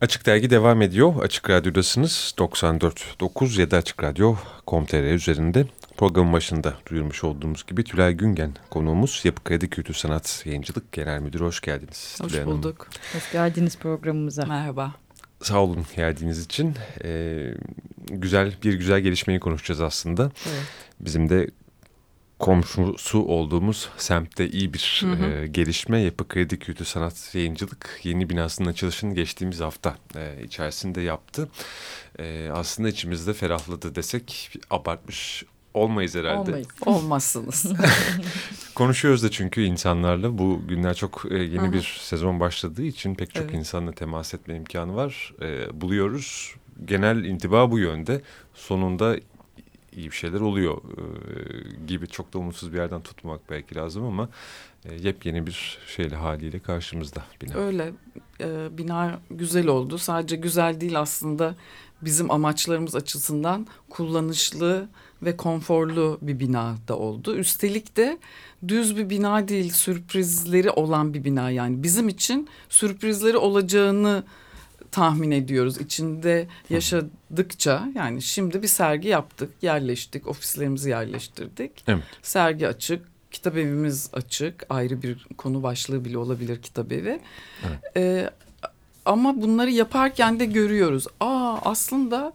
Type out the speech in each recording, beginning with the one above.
Açık Dergi devam ediyor. Açık Radyo'dasınız. 94.9 ya da Açık Radyo Com.tr üzerinde. Programın başında duyurmuş olduğumuz gibi Tülay Güngen konuğumuz Yapı Kredi Kültür Sanat Yayıncılık Genel Müdürü. Hoş geldiniz. Hoş Tülay bulduk. Hanım. Hoş geldiniz programımıza. Merhaba. Sağ olun geldiğiniz için. Ee, güzel bir güzel gelişmeyi konuşacağız aslında. Evet. Bizim de komşusu olduğumuz semtte iyi bir Hı hı. E, gelişme. Yapı Kredi Kültür Sanat Yayıncılık yeni binasının açılışını geçtiğimiz hafta e, içerisinde yaptı. E, aslında içimizde ferahladı desek abartmış olmayız herhalde. Olmayız. Olmazsınız. Konuşuyoruz da çünkü insanlarla. Bu günler çok e, yeni hı. bir sezon başladığı için pek çok Evet. insanla temas etme imkanı var. E, buluyoruz. Genel intiba bu yönde. Sonunda iyi bir şeyler oluyor e, gibi çok da umutsuz bir yerden tutmamak belki lazım ama e, yepyeni bir şeyle haliyle karşımızda bina. Öyle. Ee, bina güzel oldu. Sadece güzel değil aslında bizim amaçlarımız açısından kullanışlı ve konforlu bir bina da oldu. Üstelik de düz bir bina değil, sürprizleri olan bir bina yani. Bizim için sürprizleri olacağını tahmin ediyoruz. İçinde yaşadıkça yani şimdi bir sergi yaptık, yerleştik, ofislerimizi yerleştirdik. Evet. Sergi açık, kitap evimiz açık. Ayrı bir konu başlığı bile olabilir kitap evi. Evet. Ee, ama bunları yaparken de görüyoruz. Aa aslında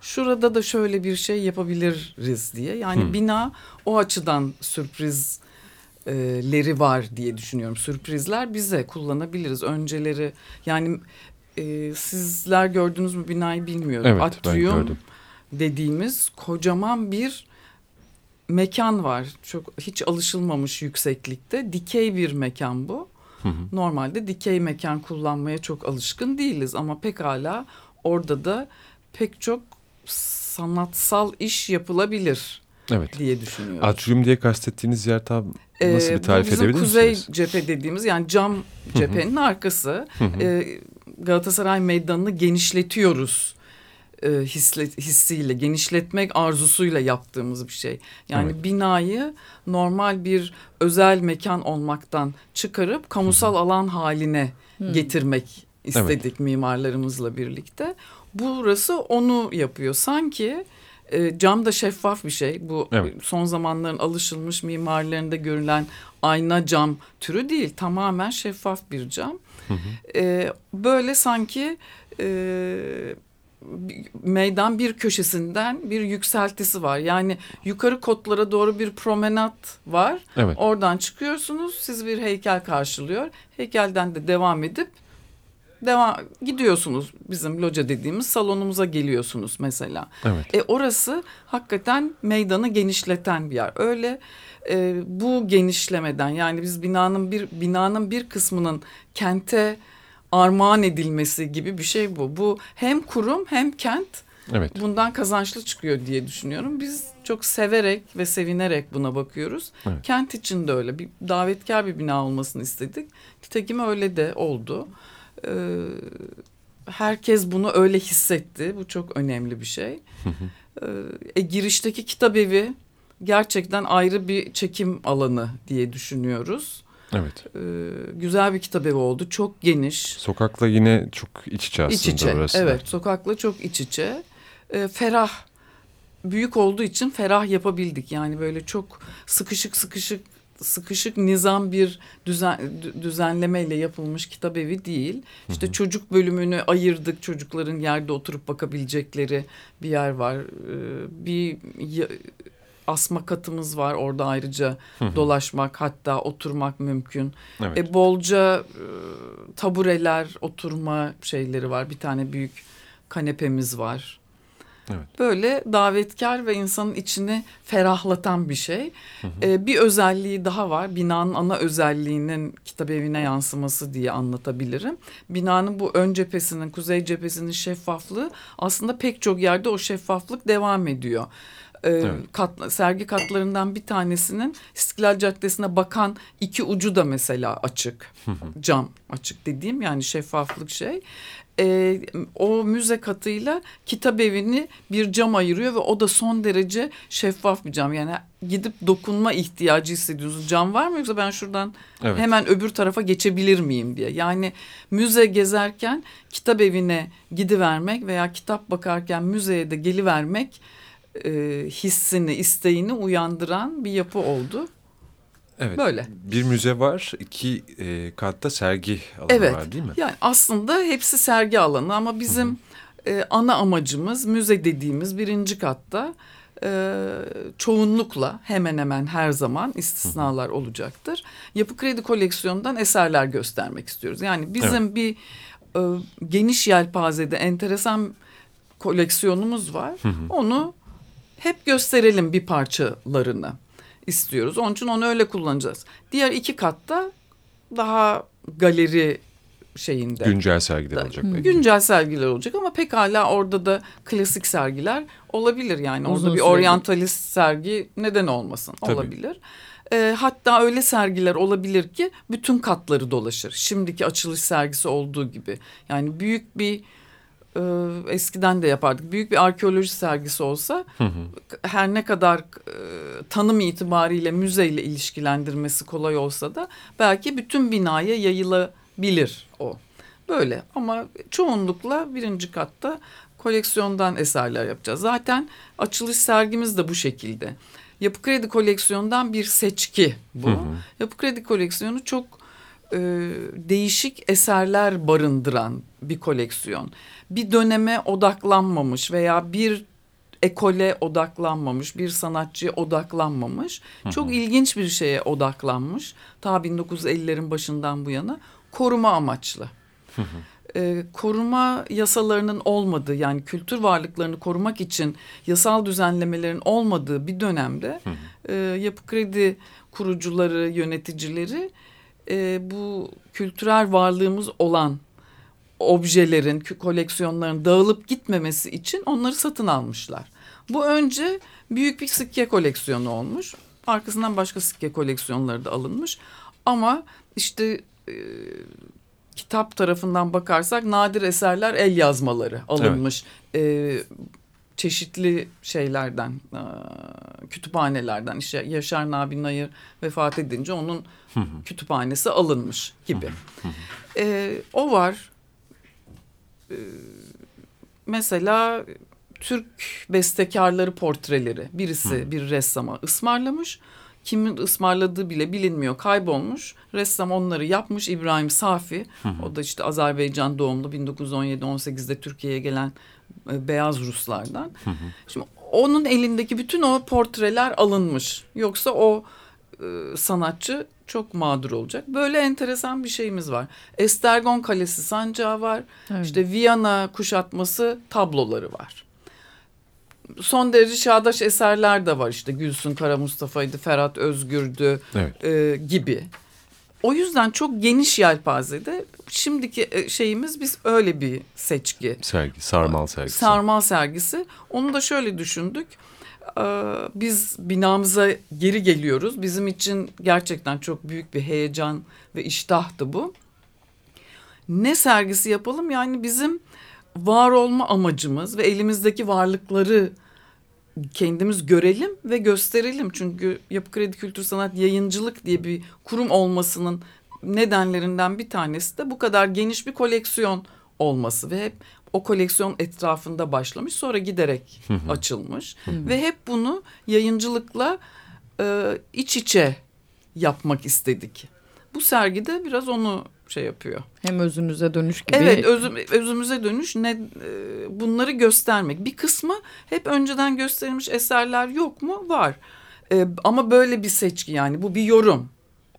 şurada da şöyle bir şey yapabiliriz diye. Yani Hı. bina o açıdan sürprizleri var diye düşünüyorum. Sürprizler bize kullanabiliriz. Önceleri yani e, sizler gördünüz mü binayı bilmiyorum. Evet ben Atrium gördüm. dediğimiz kocaman bir mekan var. Çok hiç alışılmamış yükseklikte. Dikey bir mekan bu. Hı hı. Normalde dikey mekan kullanmaya çok alışkın değiliz ama pekala orada da pek çok sanatsal iş yapılabilir Evet. diye düşünüyorum. Atrium diye kastettiğiniz yer tam nasıl Ee, bir tarif bu bizim edebilir kuzey misiniz? cephe dediğimiz yani cam cephenin arkası. Ee, Galatasaray Meydanı'nı genişletiyoruz e, hisle, hissiyle, genişletmek arzusuyla yaptığımız bir şey. Yani Evet. binayı normal bir özel mekan olmaktan çıkarıp kamusal alan haline getirmek istedik mimarlarımızla birlikte. Burası onu yapıyor. Sanki e, cam da şeffaf bir şey. Bu Evet. son zamanların alışılmış mimarlarında görülen ayna cam türü değil. Tamamen şeffaf bir cam. E, böyle sanki e, meydan bir köşesinden bir yükseltisi var. Yani yukarı kotlara doğru bir promenat var. Evet. Oradan çıkıyorsunuz. Siz bir heykel karşılıyor. Heykelden de devam edip devam gidiyorsunuz. Bizim loca dediğimiz salonumuza geliyorsunuz mesela. Evet. E orası hakikaten meydanı genişleten bir yer. Öyle e, bu genişlemeden yani biz binanın bir binanın bir kısmının kente armağan edilmesi gibi bir şey bu. Bu hem kurum hem kent Evet. bundan kazançlı çıkıyor diye düşünüyorum. Biz çok severek ve sevinerek buna bakıyoruz. Evet. Kent için de öyle. Bir davetkar bir bina olmasını istedik. Nitekim öyle de oldu. Ee, herkes bunu öyle hissetti. Bu çok önemli bir şey. Ee, e, girişteki kitap evi gerçekten ayrı bir çekim alanı diye düşünüyoruz. Evet. Ee, güzel bir kitap evi oldu. Çok geniş. Sokakla yine çok iç içe aslında İç içe. orası. Evet, sokakla çok iç içe. Ee, ferah büyük olduğu için ferah yapabildik. Yani böyle çok sıkışık sıkışık sıkışık nizam bir düzen dü- düzenlemeyle yapılmış kitap evi değil. İşte çocuk bölümünü ayırdık. Çocukların yerde oturup bakabilecekleri bir yer var. Ee, bir asma katımız var. Orada ayrıca dolaşmak hatta oturmak mümkün. Evet. E, bolca e, tabureler, oturma şeyleri var. Bir tane büyük kanepemiz var. Evet. Böyle davetkar ve insanın içini ferahlatan bir şey. E, bir özelliği daha var. Binanın ana özelliğinin kitap evine yansıması diye anlatabilirim. Binanın bu ön cephesinin, kuzey cephesinin şeffaflığı aslında pek çok yerde o şeffaflık devam ediyor. E, evet. kat, sergi katlarından bir tanesinin İstiklal Caddesi'ne bakan iki ucu da mesela açık. Cam açık dediğim yani şeffaflık şey e, o müze katıyla kitap evini bir cam ayırıyor ve o da son derece şeffaf bir cam. Yani gidip dokunma ihtiyacı hissediyorsunuz. Cam var mı yoksa ben şuradan evet. hemen öbür tarafa geçebilir miyim diye. Yani müze gezerken kitap evine gidivermek veya kitap bakarken müzeye de gelivermek e, hissini, isteğini uyandıran bir yapı oldu. Evet. Böyle. Bir müze var, iki e, katta sergi alanı evet. var değil mi? Yani aslında hepsi sergi alanı ama bizim Hı -hı. E, ana amacımız müze dediğimiz birinci katta e, çoğunlukla hemen hemen her zaman istisnalar Hı -hı. olacaktır. Yapı Kredi koleksiyonundan eserler göstermek istiyoruz. Yani bizim evet. bir e, geniş yelpazede enteresan koleksiyonumuz var. Hı -hı. Onu hep gösterelim bir parçalarını istiyoruz. Onun için onu öyle kullanacağız. Diğer iki katta daha galeri şeyinde. Güncel sergiler da, olacak. Belki. Güncel sergiler olacak ama pekala orada da klasik sergiler olabilir. Yani Uzun orada bir oryantalist sergi neden olmasın Tabii. olabilir. E, hatta öyle sergiler olabilir ki bütün katları dolaşır. Şimdiki açılış sergisi olduğu gibi. Yani büyük bir e, eskiden de yapardık. Büyük bir arkeoloji sergisi olsa hı hı. her ne kadar e, tanım itibariyle müzeyle ilişkilendirmesi kolay olsa da belki bütün binaya yayılabilir o. Böyle ama çoğunlukla birinci katta koleksiyondan eserler yapacağız. Zaten açılış sergimiz de bu şekilde. Yapı Kredi koleksiyondan bir seçki bu. Hı hı. Yapı Kredi koleksiyonu çok e, değişik eserler barındıran bir koleksiyon. Bir döneme odaklanmamış veya bir ekole odaklanmamış, bir sanatçıya odaklanmamış. Hı hı. Çok ilginç bir şeye odaklanmış. Ta 1950'lerin başından bu yana koruma amaçlı. Hı hı. Ee, koruma yasalarının olmadığı yani kültür varlıklarını korumak için yasal düzenlemelerin olmadığı bir dönemde hı hı. E, yapı kredi kurucuları, yöneticileri e, bu kültürel varlığımız olan objelerin, koleksiyonların dağılıp gitmemesi için onları satın almışlar. Bu önce büyük bir sikke koleksiyonu olmuş. Arkasından başka sikke koleksiyonları da alınmış. Ama işte e, kitap tarafından bakarsak nadir eserler el yazmaları alınmış. Evet. E, çeşitli şeylerden, e, kütüphanelerden işte Yaşar Nabi Nayır vefat edince onun kütüphanesi alınmış gibi. e, o var. E, mesela Türk bestekarları portreleri birisi bir ressama ısmarlamış. Kimin ısmarladığı bile bilinmiyor kaybolmuş. Ressam onları yapmış İbrahim Safi. O da işte Azerbaycan doğumlu 1917-18'de Türkiye'ye gelen e, beyaz Ruslardan. Şimdi onun elindeki bütün o portreler alınmış. Yoksa o e, sanatçı çok mağdur olacak. Böyle enteresan bir şeyimiz var. Estergon Kalesi sancağı var. Evet. İşte Viyana kuşatması tabloları var. Son derece çağdaş eserler de var işte Gülsün Kara Mustafa'ydı, Ferhat Özgür'dü evet. e, gibi. O yüzden çok geniş yelpazede şimdiki e, şeyimiz biz öyle bir seçki. Sergi, sarmal sergisi. Sarmal sergisi. Onu da şöyle düşündük. Ee, biz binamıza geri geliyoruz. Bizim için gerçekten çok büyük bir heyecan ve iştahtı bu. Ne sergisi yapalım? Yani bizim var olma amacımız ve elimizdeki varlıkları kendimiz görelim ve gösterelim. Çünkü Yapı Kredi Kültür Sanat Yayıncılık diye bir kurum olmasının nedenlerinden bir tanesi de bu kadar geniş bir koleksiyon olması ve hep o koleksiyon etrafında başlamış sonra giderek açılmış ve hep bunu yayıncılıkla e, iç içe yapmak istedik. Bu sergide biraz onu şey yapıyor. Hem özünüze dönüş gibi. Evet özüm, özümüze dönüş ne e, bunları göstermek. Bir kısmı hep önceden gösterilmiş eserler yok mu? Var. E, ama böyle bir seçki yani bu bir yorum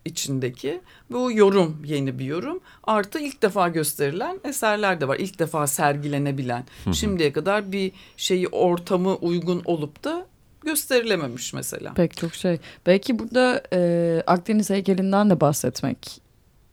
içindeki. Bu yorum yeni bir yorum. Artı ilk defa gösterilen eserler de var. İlk defa sergilenebilen. Şimdiye kadar bir şeyi ortamı uygun olup da gösterilememiş mesela. Pek çok şey. Belki burada e, Akdeniz heykelinden de bahsetmek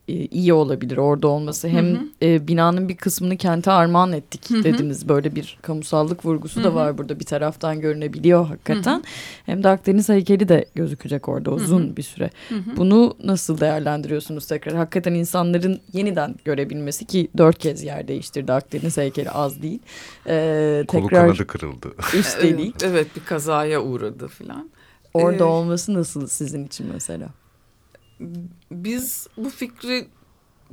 iyi olabilir orada olması. Hem hı hı. E, binanın bir kısmını kente armağan ettik hı hı. dediniz. Böyle bir kamusallık vurgusu hı hı. da var burada bir taraftan görünebiliyor hakikaten. Hı hı. Hem de Akdeniz heykeli de gözükecek orada uzun hı hı. bir süre. Hı hı. Bunu nasıl değerlendiriyorsunuz tekrar? Hakikaten insanların yeniden görebilmesi ki dört kez yer değiştirdi Akdeniz heykeli az değil. Ee, Kolu tekrar, kanadı kırıldı. Üstelik. evet, evet bir kazaya uğradı filan. Orada ee, olması nasıl sizin için mesela? Biz bu fikri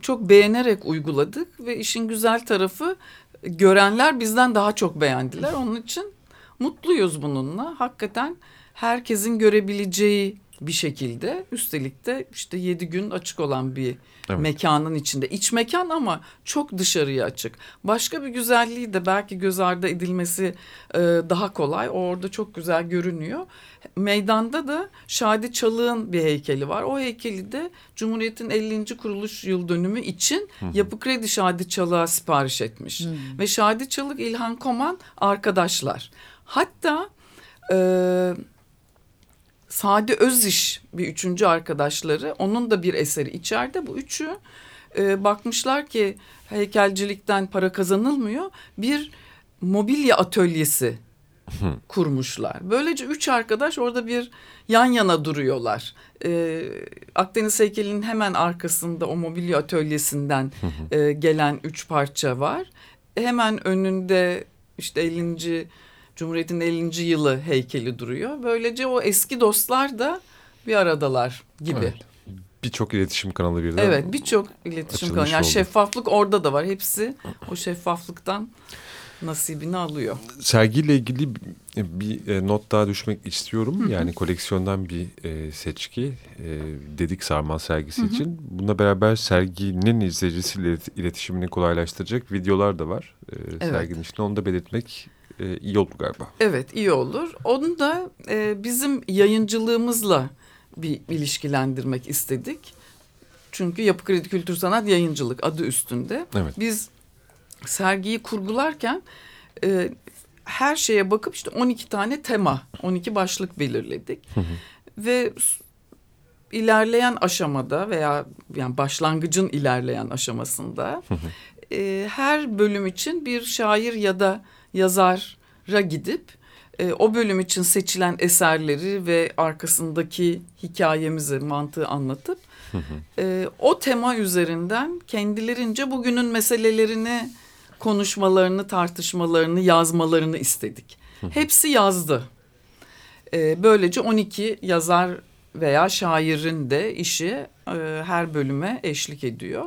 çok beğenerek uyguladık ve işin güzel tarafı görenler bizden daha çok beğendiler. Onun için mutluyuz bununla. Hakikaten herkesin görebileceği bir şekilde üstelik de işte yedi gün açık olan bir evet. mekanın içinde. iç mekan ama çok dışarıya açık. Başka bir güzelliği de belki göz ardı edilmesi e, daha kolay. O orada çok güzel görünüyor. Meydanda da Şadi Çalık'ın bir heykeli var. O heykeli de Cumhuriyet'in 50. kuruluş yıl dönümü için hı hı. Yapı Kredi Şadi Çalık'a sipariş etmiş. Hı. Ve Şadi Çalık, İlhan Koman arkadaşlar. Hatta... E, Sade Öziş bir üçüncü arkadaşları. Onun da bir eseri içeride. Bu üçü e, bakmışlar ki heykelcilikten para kazanılmıyor. Bir mobilya atölyesi kurmuşlar. Böylece üç arkadaş orada bir yan yana duruyorlar. Ee, Akdeniz heykelinin hemen arkasında o mobilya atölyesinden e, gelen üç parça var. Hemen önünde işte 50. Cumhuriyet'in 50. yılı heykeli duruyor. Böylece o eski dostlar da bir aradalar gibi. Evet. Birçok iletişim kanalı birden. Evet birçok iletişim kanalı. Yani oldu. şeffaflık orada da var. Hepsi o şeffaflıktan nasibini alıyor. Sergiyle ilgili bir e, not daha düşmek istiyorum. Hı hı. Yani koleksiyondan bir e, seçki e, dedik Sarmal sergisi hı hı. için. Bununla beraber serginin izleyicisiyle iletişimini kolaylaştıracak videolar da var. Evet. Serginin içinde onu da belirtmek e, iyi olur galiba. Evet iyi olur. Onu da e, bizim yayıncılığımızla bir ilişkilendirmek istedik. Çünkü Yapı Kredi Kültür Sanat Yayıncılık adı üstünde. Evet. Biz sergiyi kurgularken e, her şeye bakıp işte 12 tane tema, 12 başlık belirledik. Hı hı. Ve ilerleyen aşamada veya yani başlangıcın ilerleyen aşamasında hı. E, her bölüm için bir şair ya da yazara gidip e, o bölüm için seçilen eserleri ve arkasındaki hikayemizi, mantığı anlatıp e, o tema üzerinden kendilerince bugünün meselelerini konuşmalarını, tartışmalarını, yazmalarını istedik. Hepsi yazdı. E, böylece 12 yazar veya şairin de işi e, her bölüme eşlik ediyor.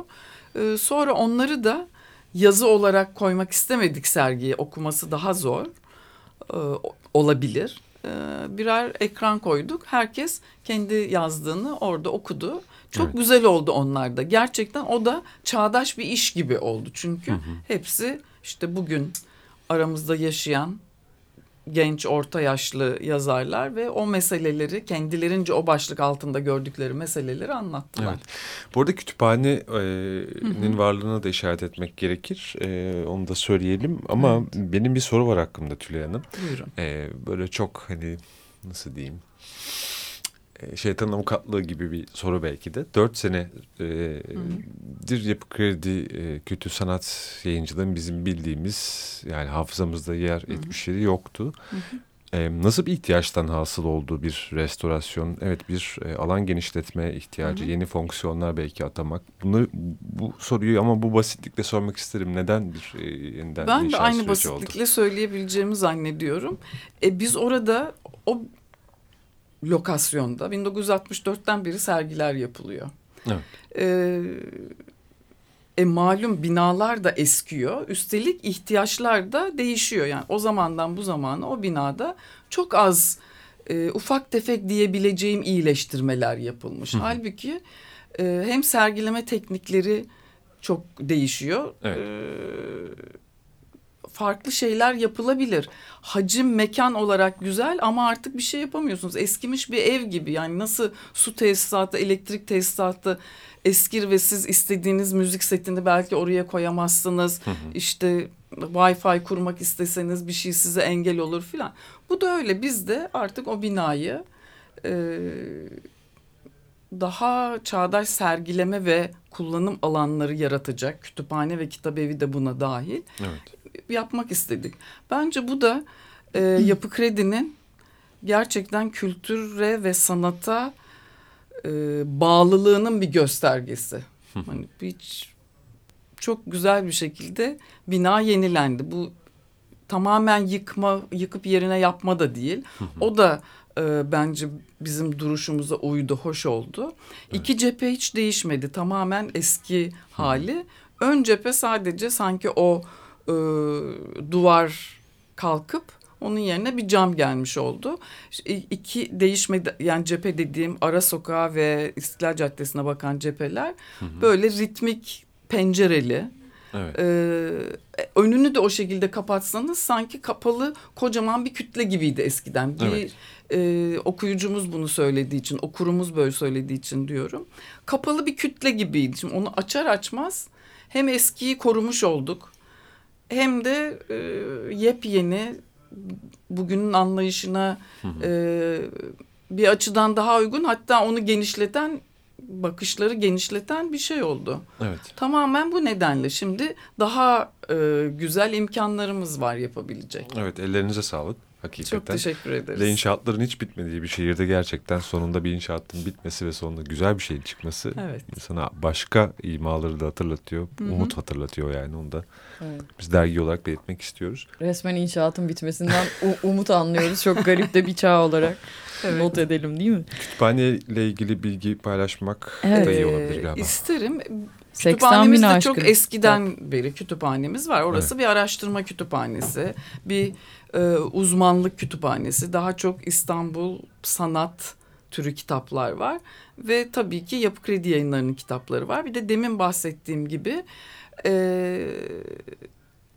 E, sonra onları da yazı olarak koymak istemedik sergiye. Okuması daha zor e, olabilir. E, birer ekran koyduk. Herkes kendi yazdığını orada okudu. Çok evet. güzel oldu onlar da. Gerçekten o da çağdaş bir iş gibi oldu. Çünkü hı hı. hepsi işte bugün aramızda yaşayan genç orta yaşlı yazarlar ve o meseleleri kendilerince o başlık altında gördükleri meseleleri anlattılar. Evet. Bu arada kütüphanenin varlığına da işaret etmek gerekir. Ee, onu da söyleyelim ama evet. benim bir soru var hakkımda Tülay Hanım. Buyurun. Ee, böyle çok hani nasıl diyeyim e, şeytanın avukatlığı gibi bir soru belki de. Dört senedir e, Yapı Kredi e, Kültür Sanat Yayıncılığın bizim bildiğimiz yani hafızamızda yer Hı -hı. etmişleri yoktu. Hı -hı. E, nasıl bir ihtiyaçtan hasıl olduğu bir restorasyon, evet bir e, alan genişletme ihtiyacı, hı hı. yeni fonksiyonlar belki atamak. Bunu bu soruyu ama bu basitlikle sormak isterim. Neden bir e, yeniden Ben de aynı basitlikle oldu? söyleyebileceğimi zannediyorum. E, biz orada o lokasyonda 1964'ten beri sergiler yapılıyor. Evet. Ee, e, malum binalar da eskiyor. Üstelik ihtiyaçlar da değişiyor. Yani o zamandan bu zamana o binada çok az e, ufak tefek diyebileceğim iyileştirmeler yapılmış. Hı. Halbuki e, hem sergileme teknikleri çok değişiyor. Evet. E, farklı şeyler yapılabilir. Hacim mekan olarak güzel ama artık bir şey yapamıyorsunuz. Eskimiş bir ev gibi yani nasıl su tesisatı, elektrik tesisatı eskir ve siz istediğiniz müzik setini belki oraya koyamazsınız. Hı hı. İşte Wi-Fi kurmak isteseniz bir şey size engel olur filan. Bu da öyle. Biz de artık o binayı e, daha çağdaş sergileme ve kullanım alanları yaratacak. Kütüphane ve kitabevi de buna dahil. Evet. Yapmak istedik. Bence bu da e, Yapı Kredi'nin gerçekten kültüre ve sanata e, bağlılığının bir göstergesi. hani hiç çok güzel bir şekilde bina yenilendi. Bu tamamen yıkma, yıkıp yerine yapma da değil. o da e, bence bizim duruşumuza uydu, hoş oldu. Evet. İki cephe hiç değişmedi. Tamamen eski hali. Ön cephe sadece sanki o e, duvar kalkıp onun yerine bir cam gelmiş oldu. İki değişmedi yani cephe dediğim ara sokağa ve İstiklal Caddesi'ne bakan cepheler hı hı. böyle ritmik pencereli. Evet. Ee, önünü de o şekilde kapatsanız sanki kapalı kocaman bir kütle gibiydi eskiden. Bir evet. e, okuyucumuz bunu söylediği için, okurumuz böyle söylediği için diyorum. Kapalı bir kütle gibiydi. Şimdi onu açar açmaz hem eskiyi korumuş olduk hem de e, yepyeni bugünün anlayışına E, bir açıdan daha uygun hatta onu genişleten bakışları genişleten bir şey oldu. Evet. Tamamen bu nedenle şimdi daha e, güzel imkanlarımız var yapabilecek. Evet ellerinize sağlık. Hakikaten. Çok teşekkür ederiz. Ve inşaatların hiç bitmediği bir şehirde gerçekten sonunda bir inşaatın bitmesi ve sonunda güzel bir şeyin çıkması evet. insana başka imaları da hatırlatıyor. Hı -hı. Umut hatırlatıyor yani onu da. Evet. Biz dergi olarak belirtmek istiyoruz. Resmen inşaatın bitmesinden umut anlıyoruz. Çok garip de bir çağ olarak. Evet. Not edelim değil mi? Kütüphane ile ilgili bilgi paylaşmak evet. da iyi olabilir galiba. İsterim. Kütüphanemizde çok eskiden kitap. beri kütüphanemiz var. Orası evet. bir araştırma kütüphanesi, bir e, uzmanlık kütüphanesi. Daha çok İstanbul sanat türü kitaplar var. Ve tabii ki Yapı Kredi yayınlarının kitapları var. Bir de demin bahsettiğim gibi e,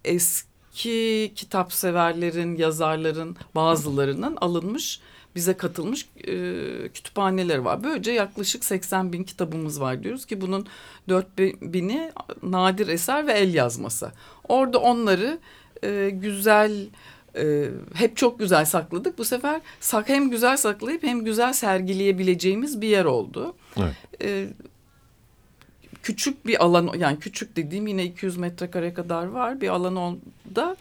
eski kitap severlerin, yazarların bazılarının alınmış bize katılmış e, kütüphaneler var. Böylece yaklaşık 80 bin kitabımız var diyoruz ki bunun 4 bini nadir eser ve el yazması. Orada onları e, güzel e, hep çok güzel sakladık. Bu sefer sak hem güzel saklayıp hem güzel sergileyebileceğimiz bir yer oldu. Evet. E, küçük bir alan yani küçük dediğim yine 200 metrekare kadar var bir alan onda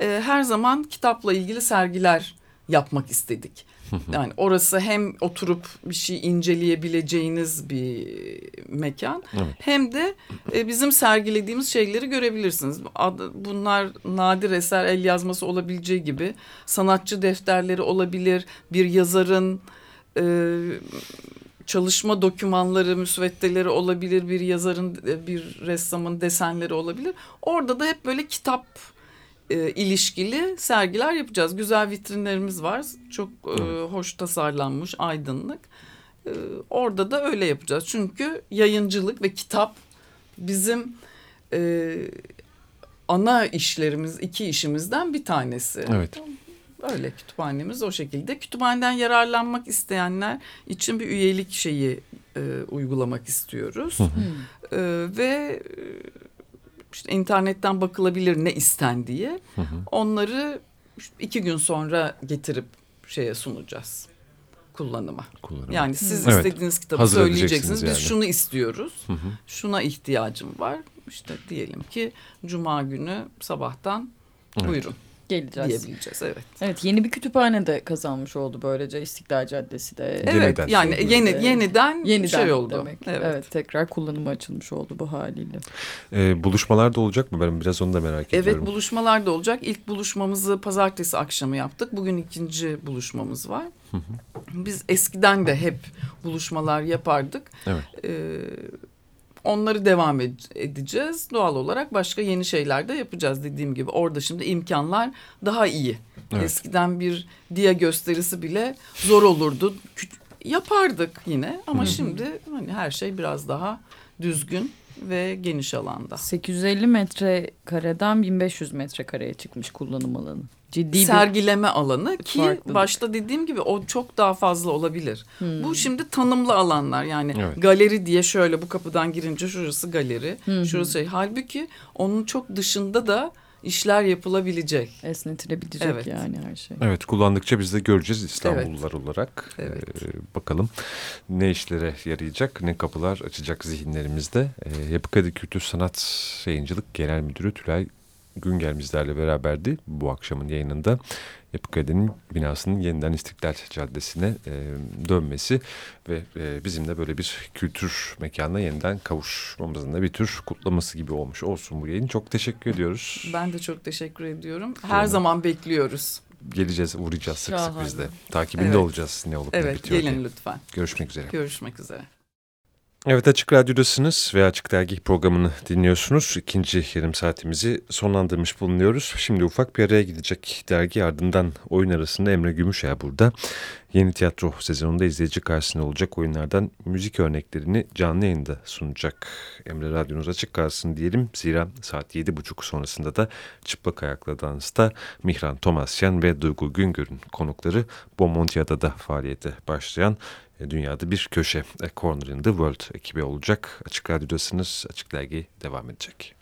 e, her zaman kitapla ilgili sergiler yapmak istedik. Yani orası hem oturup bir şey inceleyebileceğiniz bir mekan evet. hem de e, bizim sergilediğimiz şeyleri görebilirsiniz. Bunlar nadir eser el yazması olabileceği gibi sanatçı defterleri olabilir. Bir yazarın e, çalışma dokümanları, müsveddeleri olabilir. Bir yazarın, e, bir ressamın desenleri olabilir. Orada da hep böyle kitap e, ilişkili sergiler yapacağız. Güzel vitrinlerimiz var. Çok e, hoş tasarlanmış, aydınlık. E, orada da öyle yapacağız. Çünkü yayıncılık ve kitap bizim e, ana işlerimiz, iki işimizden bir tanesi. Evet. Öyle kütüphanemiz o şekilde. Kütüphaneden yararlanmak isteyenler için bir üyelik şeyi e, uygulamak istiyoruz. E, ve işte internetten bakılabilir ne istendiği. Hı hı. Onları iki gün sonra getirip şeye sunacağız kullanıma. Kullanıma. Yani siz evet. istediğiniz kitabı Hazır söyleyeceksiniz. Biz yani. şunu istiyoruz. Hı hı. Şuna ihtiyacım var. İşte diyelim ki cuma günü sabahtan evet. buyurun geleceğiz. Diyebileceğiz evet. Evet yeni bir kütüphane de kazanmış oldu böylece İstiklal Caddesi de. Evet yeniden. yani yeni, yeniden, yeniden şey oldu. Demek. Evet. evet tekrar kullanıma açılmış oldu bu haliyle. Ee, buluşmalar da olacak mı? Ben biraz onu da merak evet, ediyorum. Evet buluşmalar da olacak. İlk buluşmamızı pazartesi akşamı yaptık. Bugün ikinci buluşmamız var. Biz eskiden de hep buluşmalar yapardık. Evet. Ee, onları devam edeceğiz. Doğal olarak başka yeni şeyler de yapacağız dediğim gibi. Orada şimdi imkanlar daha iyi. Evet. Eskiden bir dia gösterisi bile zor olurdu. Yapardık yine ama -hı. şimdi hani her şey biraz daha düzgün ve geniş alanda. 850 metrekareden 1500 metrekareye çıkmış kullanım alanı ciddi sergileme bir alanı ki farklılık. başta dediğim gibi o çok daha fazla olabilir. Hmm. Bu şimdi tanımlı alanlar yani evet. galeri diye şöyle bu kapıdan girince şurası galeri, hmm. şurası şey. Halbuki onun çok dışında da işler yapılabilecek. Esnetilebilecek Evet. yani her şey. Evet kullandıkça biz de göreceğiz İstanbullular olarak. Evet. Ee, bakalım ne işlere yarayacak, ne kapılar açacak zihinlerimizde. Ee, Yapı Kredi Kültür Sanat Yayıncılık Genel Müdürü Tülay Güngel bizlerle beraberdi bu akşamın yayınında. Yapı Kredi'nin binasının yeniden İstiklal Caddesi'ne e, dönmesi ve e, bizim de böyle bir kültür mekanına yeniden kavuşmamızın da bir tür kutlaması gibi olmuş olsun bu yayın. Çok teşekkür ediyoruz. Ben de çok teşekkür ediyorum. Her Tamam. zaman bekliyoruz. Geleceğiz, uğrayacağız sık sık Şahane. biz de. Takibinde Evet. olacağız ne olup ne Evet bitiyor gelin diye. lütfen. Görüşmek üzere. Görüşmek üzere. Evet Açık Radyo'dasınız ve Açık Dergi programını dinliyorsunuz. İkinci yarım saatimizi sonlandırmış bulunuyoruz. Şimdi ufak bir araya gidecek dergi ardından oyun arasında Emre Gümüşer burada. Yeni tiyatro sezonunda izleyici karşısında olacak oyunlardan müzik örneklerini canlı yayında sunacak. Emre Radyonuz açık kalsın diyelim. Zira saat yedi buçuk sonrasında da Çıplak Ayakla Dans'ta Mihran Tomasyan ve Duygu Güngör'ün konukları Bomontiada'da faaliyete başlayan dünyada bir köşe e, Corner in the World ekibi olacak. Açık Radyo'dasınız. Açık Dergi devam edecek.